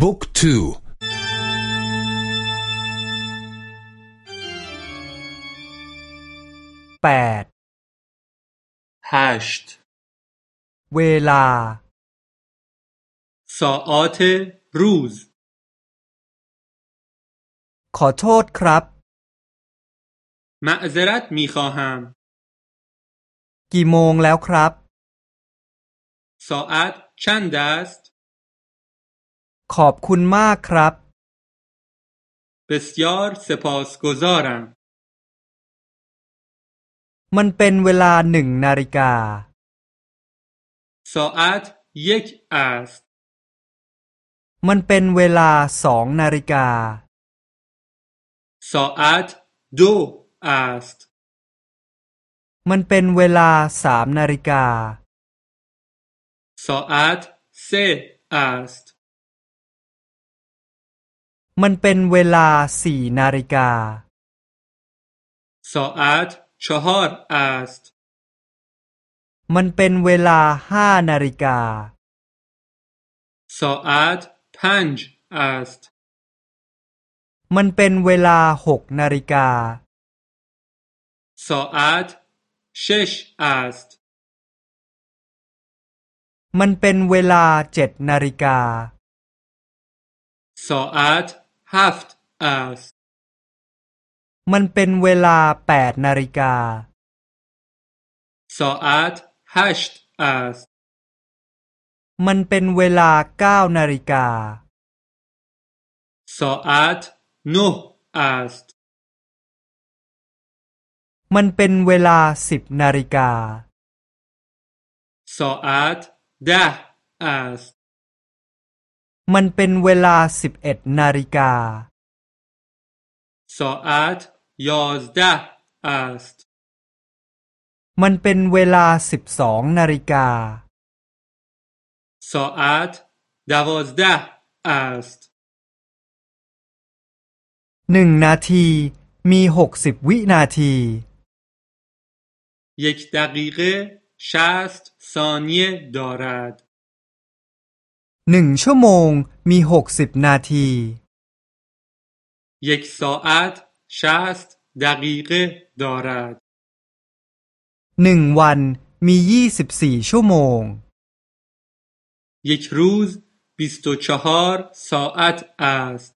บุ๊กทูแปดฮัชตเวลาซาอาตรูซขอโทษครับมาซรัตมีขอหามกี่โมงแล้วครับซาอาตชันดัส ขอบคุณมากครับ بسیار سپاسگزارم มันเป็นเวลาหนึ่งนาฬิกา ساعت یک است มันเป็นเวลาสองนาฬิกา ساعت دو است มันเป็นเวลาสามนาฬิกา ساعت سه است มันเป็นเวลาสี่นาฬิกา ساعت چهار است มันเป็นเวลาห้านาฬิกา ساعت پنج است มันเป็นเวลาหกนาฬิกา ساعت شش است มันเป็นเวลาเจ็ดนาฬิกา ساعت هفت است มันเป็นเวลาแปดนาฬิกา ساعت هشت است มันเป็นเวลาเก้านาฬิกา ساعت نه است มันเป็นเวลาสิบนาฬิกา ساعت ده است มันเป็นเวลาสิบเอ็ดนาฬิกา ساعت یازده است มันเป็นเวลาสิบสองนาฬิกา ساعت دوازده است หนึ่งนาทีมีหกสิบวินาที یک دقیقه شست ثانیه دارد หนึ่งชั่วโมงมีหกสิบนาที یک ساعت شست دقیقه دارد หนึ่งวันมียี่สิบสี่ชั่วโมง یک روز بیست و چهار ساعت است